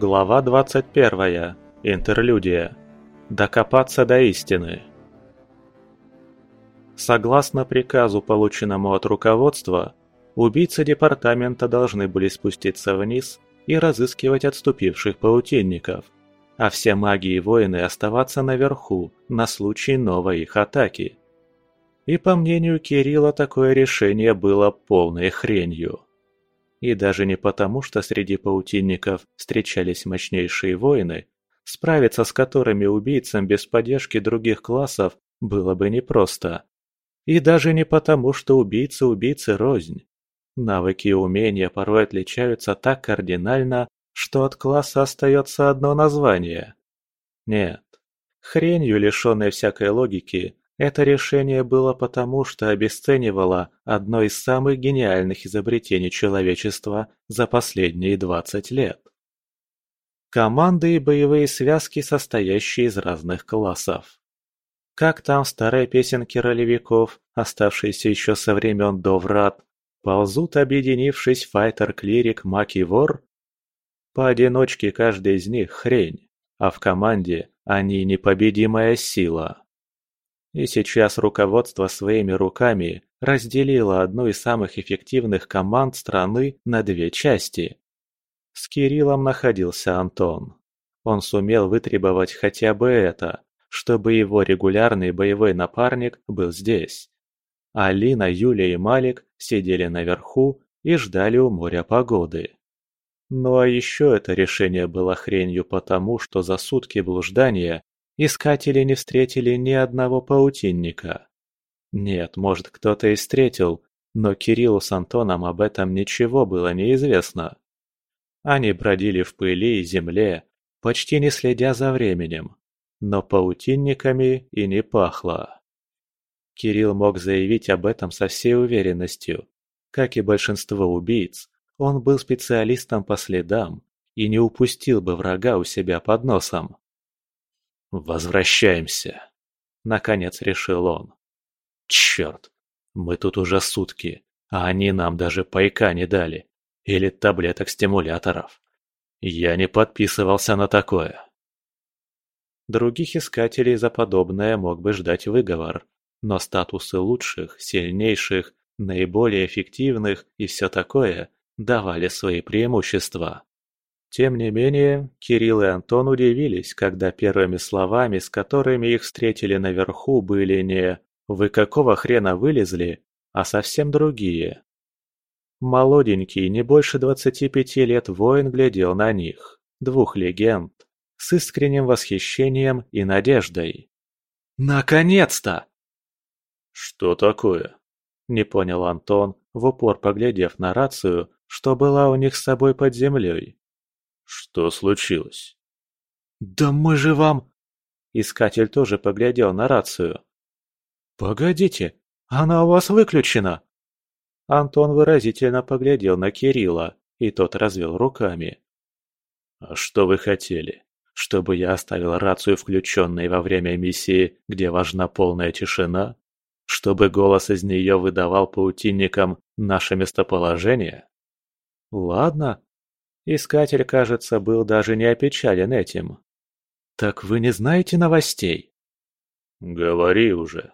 Глава 21. Интерлюдия. Докопаться до истины. Согласно приказу, полученному от руководства, убийцы департамента должны были спуститься вниз и разыскивать отступивших паутинников, а все маги и воины оставаться наверху на случай новой их атаки. И по мнению Кирилла, такое решение было полной хренью. И даже не потому, что среди паутинников встречались мощнейшие воины, справиться с которыми убийцам без поддержки других классов было бы непросто. И даже не потому, что убийцы убийцы рознь. Навыки и умения порой отличаются так кардинально, что от класса остается одно название. Нет, хренью, лишенной всякой логики, это решение было потому, что обесценивало одно из самых гениальных изобретений человечества за последние 20 лет. Команды и боевые связки, состоящие из разных классов. Как там в старой песенке ролевиков, оставшиеся еще со времен до врат, ползут, объединившись файтер-клирик, маг и вор? Поодиночке каждый из них хрень, а в команде они непобедимая сила. И сейчас руководство своими руками разделило одну из самых эффективных команд страны на две части. С Кириллом находился Антон. Он сумел вытребовать хотя бы это, чтобы его регулярный боевой напарник был здесь. Алина, Юля и Малик сидели наверху и ждали у моря погоды. Ну а еще это решение было хренью потому, что за сутки блуждания Искатели не встретили ни одного паутинника. Нет, может, кто-то и встретил, но Кириллу с Антоном об этом ничего было неизвестно. Они бродили в пыли и земле, почти не следя за временем, но паутинниками и не пахло. Кирилл мог заявить об этом со всей уверенностью. Как и большинство убийц, он был специалистом по следам и не упустил бы врага у себя под носом. «Возвращаемся», — наконец решил он. «Черт, мы тут уже сутки, а они нам даже пайка не дали. Или таблеток-стимуляторов. Я не подписывался на такое». Других искателей за подобное мог бы ждать выговор, но статусы лучших, сильнейших, наиболее эффективных и все такое давали свои преимущества. Тем не менее, Кирилл и Антон удивились, когда первыми словами, с которыми их встретили наверху, были не «Вы какого хрена вылезли?», а совсем другие. Молоденький, не больше двадцати пяти лет воин глядел на них, двух легенд, с искренним восхищением и надеждой. «Наконец-то!» «Что такое?» – не понял Антон, в упор поглядев на рацию, что была у них с собой под землей. «Что случилось?» «Да мы же вам...» Искатель тоже поглядел на рацию. «Погодите, она у вас выключена!» Антон выразительно поглядел на Кирилла, и тот развел руками. «А что вы хотели? Чтобы я оставил рацию включенной во время миссии, где важна полная тишина? Чтобы голос из нее выдавал паутинникам наше местоположение?» «Ладно, Искатель, кажется, был даже не опечален этим. «Так вы не знаете новостей?» «Говори уже».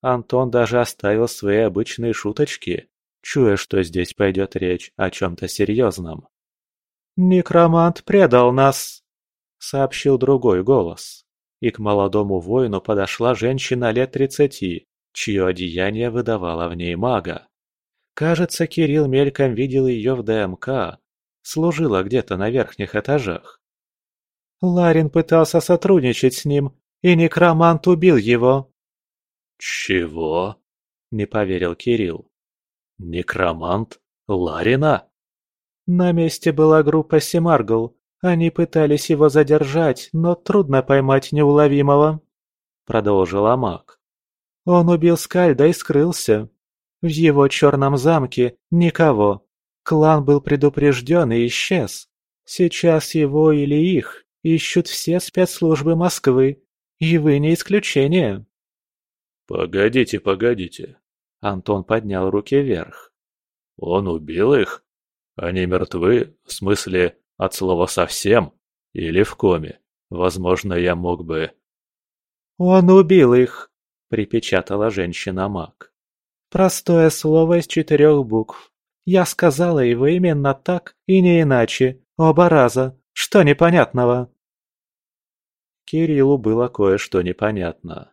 Антон даже оставил свои обычные шуточки, чуя, что здесь пойдет речь о чем-то серьезном. «Некромант предал нас!» — сообщил другой голос. И к молодому воину подошла женщина лет тридцати, чье одеяние выдавало в ней мага. Кажется, Кирилл мельком видел ее в ДМК, служила где-то на верхних этажах. Ларин пытался сотрудничать с ним, и некромант убил его. «Чего?» – не поверил Кирилл. «Некромант? Ларина?» На месте была группа Семаргл. Они пытались его задержать, но трудно поймать неуловимого. Продолжила маг. Он убил Скальда и скрылся. В его черном замке никого. Клан был предупрежден и исчез. Сейчас его или их ищут все спецслужбы Москвы, и вы не исключение. «Погодите, погодите». Антон поднял руки вверх. «Он убил их? Они мертвы? В смысле, от слова совсем?» Или в коме. Возможно, я мог бы... «Он убил их!» – припечатала женщина-маг. «Простое слово из четырех букв. Я сказала его именно так и не иначе, оба раза. Что непонятного?» Кириллу было кое-что непонятно.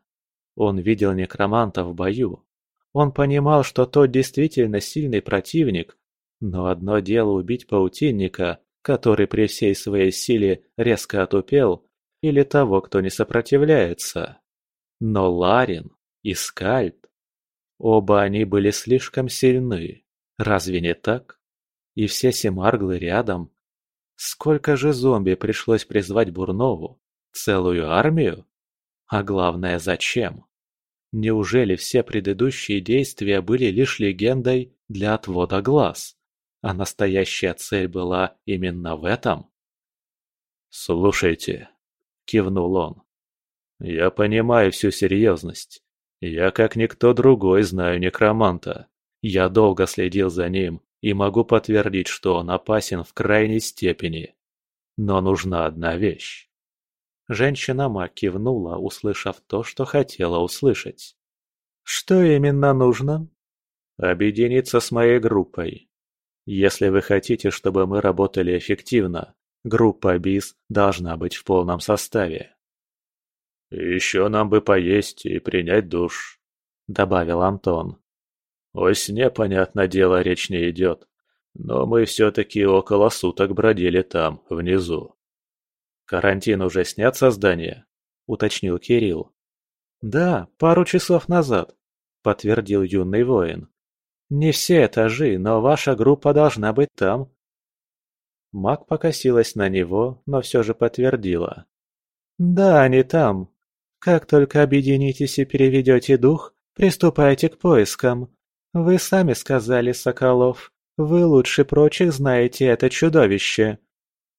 Он видел некроманта в бою. Он понимал, что тот действительно сильный противник, но одно дело убить паутинника, который при всей своей силе резко отупел, или того, кто не сопротивляется. Но Ларин и Скальд, оба они были слишком сильны, разве не так? И все семарглы рядом. Сколько же зомби пришлось призвать Бурнову? Целую армию? А главное, зачем? Неужели все предыдущие действия были лишь легендой для отвода глаз? А настоящая цель была именно в этом? «Слушайте», — кивнул он, — «я понимаю всю серьезность. Я, как никто другой, знаю некроманта. Я долго следил за ним и могу подтвердить, что он опасен в крайней степени. Но нужна одна вещь». Женщина-маг кивнула, услышав то, что хотела услышать. «Что именно нужно?» «Объединиться с моей группой. Если вы хотите, чтобы мы работали эффективно, группа БИС должна быть в полном составе. «Еще нам бы поесть и принять душ», — добавил Антон. «О сне, понятное дело, речь не идет, но мы все-таки около суток бродили там, внизу». «Карантин уже снят со здания?» — уточнил Кирилл. «Да, пару часов назад», — подтвердил юный воин. Не все этажи, но ваша группа должна быть там. Маг покосилась на него, но все же подтвердила. Да, они там. Как только объединитесь и переведете дух, приступайте к поискам. Вы сами сказали, Соколов, вы лучше прочих знаете это чудовище.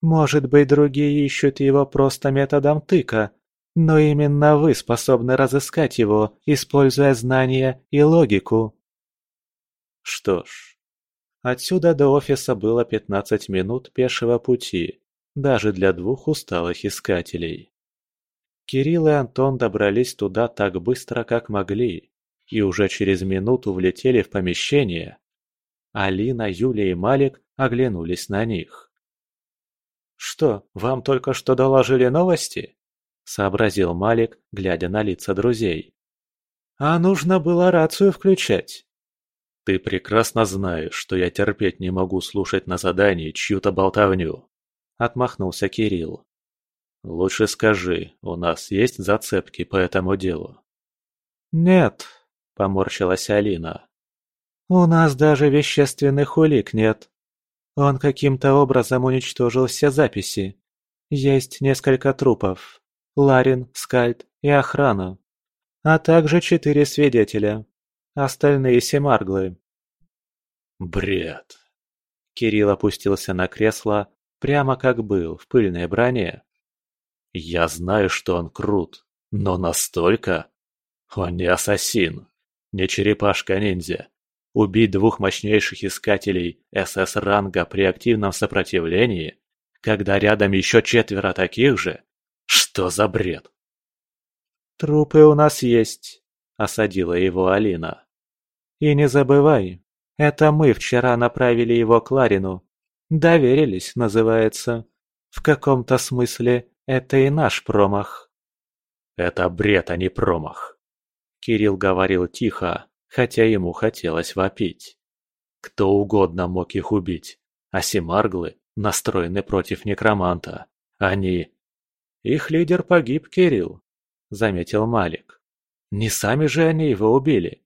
Может быть, другие ищут его просто методом тыка, но именно вы способны разыскать его, используя знания и логику. Что ж, отсюда до офиса было 15 минут пешего пути, даже для двух усталых искателей. Кирилл и Антон добрались туда так быстро, как могли, и уже через минуту влетели в помещение. Алина, Юля и Малик оглянулись на них. «Что, вам только что доложили новости?» – сообразил Малик, глядя на лица друзей. «А нужно было рацию включать». Ты прекрасно знаешь, что я терпеть не могу слушать на задании чью-то болтовню. Отмахнулся Кирилл. Лучше скажи, у нас есть зацепки по этому делу? Нет, поморщилась Алина. У нас даже вещественных улик нет. Он каким-то образом уничтожил все записи. Есть несколько трупов. Ларин, Скальд и охрана. А также четыре свидетеля. Остальные семарглы. Бред. Кирилл опустился на кресло, прямо как был, в пыльной броне. Я знаю, что он крут, но настолько? Он не ассасин, не черепашка-ниндзя. Убить двух мощнейших искателей СС-ранга при активном сопротивлении, когда рядом еще четверо таких же? Что за бред? Трупы у нас есть, осадила его Алина. «И не забывай, это мы вчера направили его к Ларину. Доверились, называется. В каком-то смысле это и наш промах». «Это бред, а не промах», — Кирилл говорил тихо, хотя ему хотелось вопить. Кто угодно мог их убить, а Семарглы настроены против некроманта. Они... «Их лидер погиб, Кирилл», — заметил Малик. Не сами же они его убили.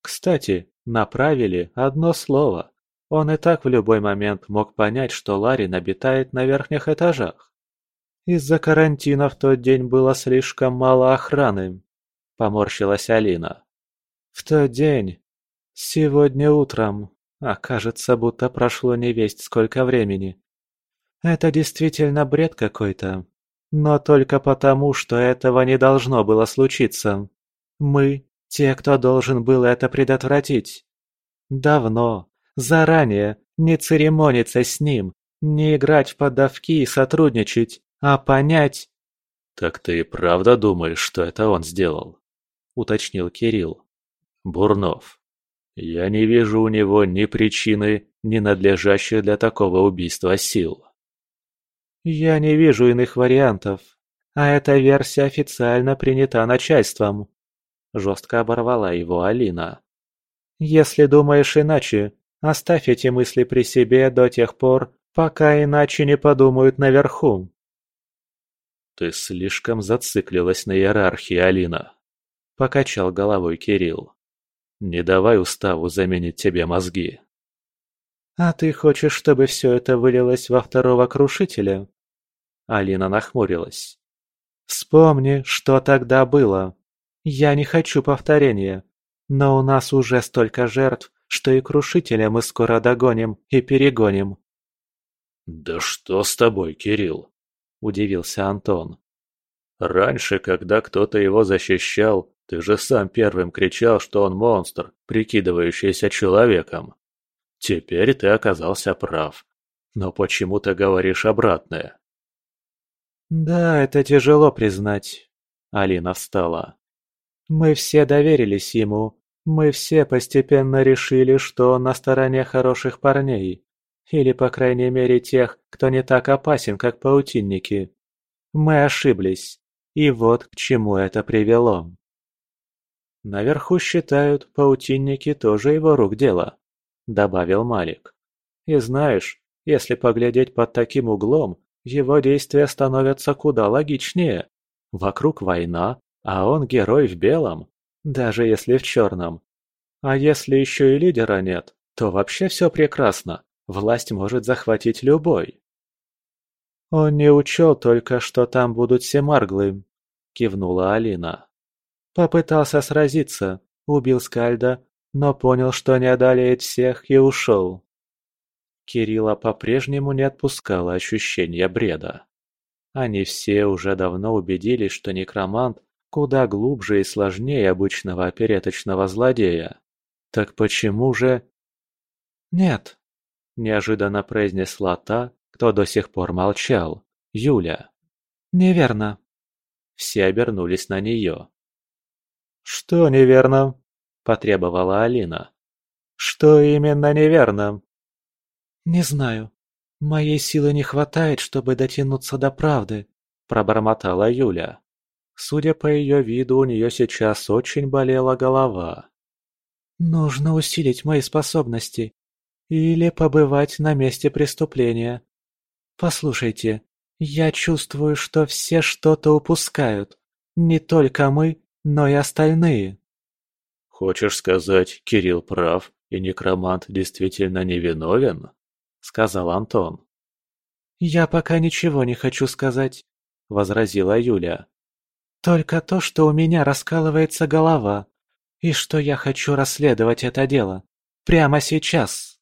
Кстати, направили одно слово. Он и так в любой момент мог понять, что Ларин обитает на верхних этажах. Из-за карантина в тот день было слишком мало охраны, поморщилась Алина. В тот день, сегодня утром, а кажется, будто прошло не весть сколько времени. Это действительно бред какой-то, но только потому, что этого не должно было случиться. Мы – те, кто должен был это предотвратить. Давно, заранее, не церемониться с ним, не играть в поддавки и сотрудничать, А понять... «Так ты и правда думаешь, что это он сделал?» – уточнил Кирилл. «Бурнов, я не вижу у него ни причины, ни надлежащих для такого убийства сил». «Я не вижу иных вариантов, а эта версия официально принята начальством», – жестко оборвала его Алина. «Если думаешь иначе, оставь эти мысли при себе до тех пор, пока иначе не подумают наверху». «Ты слишком зациклилась на иерархии, Алина», – покачал головой Кирилл. «Не давай уставу заменить тебе мозги». «А ты хочешь, чтобы все это вылилось во второго крушителя?» Алина нахмурилась. «Вспомни, что тогда было. Я не хочу повторения, но у нас уже столько жертв, что и крушителя мы скоро догоним и перегоним». «Да что с тобой, Кирилл?» – удивился Антон. «Раньше, когда кто-то его защищал, ты же сам первым кричал, что он монстр, прикидывающийся человеком. Теперь ты оказался прав. Но почему ты говоришь обратное?» «Да, это тяжело признать», – Алина встала. «Мы все доверились ему, мы все постепенно решили, что он на стороне хороших парней. Или, по крайней мере, тех, кто не так опасен, как паутинники. Мы ошиблись. И вот к чему это привело. Наверху считают, паутинники тоже его рук дело, добавил Малик. И знаешь, если поглядеть под таким углом, его действия становятся куда логичнее. Вокруг война, а он герой в белом, даже если в черном. А если еще и лидера нет, то вообще все прекрасно. Власть может захватить любой. «Он не учел только, что там будут все марглы», — кивнула Алина. Попытался сразиться, убил Скальда, но понял, что не одолеет всех и ушел. Кирилла по-прежнему не отпускало ощущение бреда. Они все уже давно убедились, что некромант куда глубже и сложнее обычного опереточного злодея. Так почему же... Нет, – неожиданно произнесла та, кто до сих пор молчал, Юля. «Неверно». Все обернулись на нее. «Что неверно?» – потребовала Алина. «Что именно неверно?» «Не знаю. Моей силы не хватает, чтобы дотянуться до правды», – пробормотала Юля. Судя по ее виду, у нее сейчас очень болела голова. «Нужно усилить мои способности или побывать на месте преступления. Послушайте, я чувствую, что все что-то упускают. Не только мы, но и остальные. Хочешь сказать, Кирилл прав, и некромант действительно невиновен? Сказал Антон. Я пока ничего не хочу сказать, возразила Юля. Только то, что у меня раскалывается голова, и что я хочу расследовать это дело. Прямо сейчас.